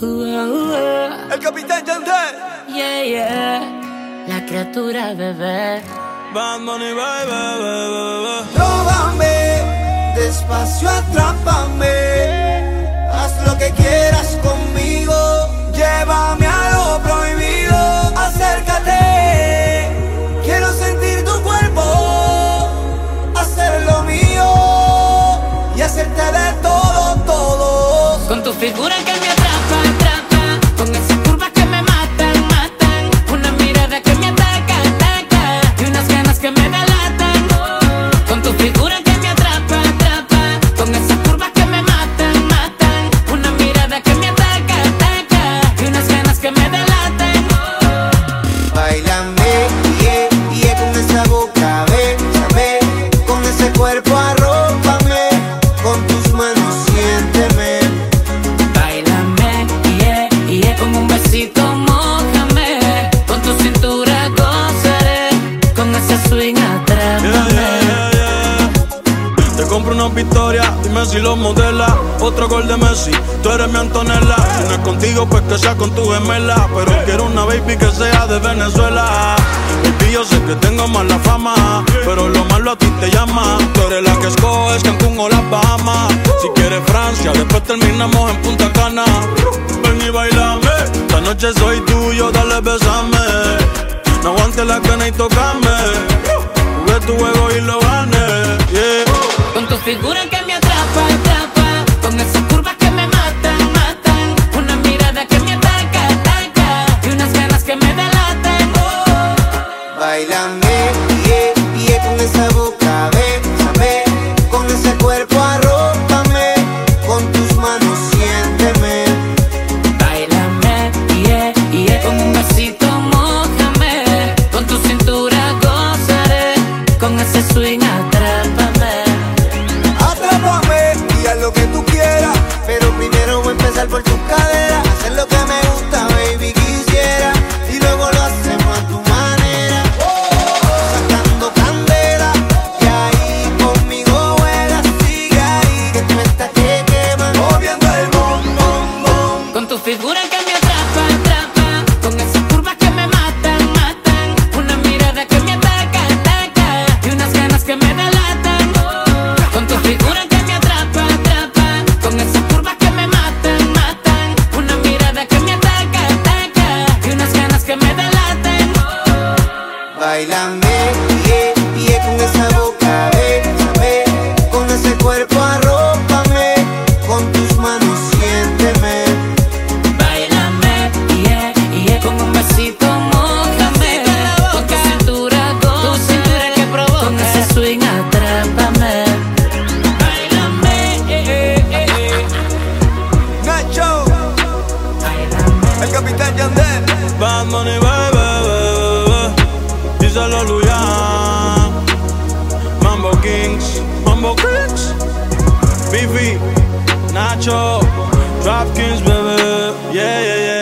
El capitán Yandel. Yeah, yeah. La criatura bebé. Bad Money, baby, baby, Róbame, despacio atrápame. Haz lo que quieras conmigo. Llévame a lo prohibido. Acércate. Quiero sentir tu cuerpo. Hacer lo mío. Y hacerte de todo, todo. Con tu figura que me cuerpo arrópame, con tus manos siénteme. Bailame, yeah, yeah, con un besito mojame, con tu cintura gozaré, con ese swing Yeah, atrápame. yeah, yeah, yeah. Te compro una victoria, dime si lo modela. Otro gol de Messi, tú eres mi Antonella. Si no es contigo, pues que sea con tu gemela. Pero quiero una baby que sea de Venezuela. Que tengo mala fama, pero lo malo a ti te llama. Tú eres la que escoges Cancún o las Bahamas. Si quieres Francia, después terminamos en Punta Cana. Ven y bailame, esta noche soy tuyo, dale besame. No aguantes la gana y tocame. Jugué tu juego y lo gané. Yeah. Con tu figura que Bailame, Yandel Bad Money, baby, baby, bebé Díselo Luyan Mambo Kings Mambo Kings Bifi Nacho. Drop Kings, bebé Yeah, yeah, yeah.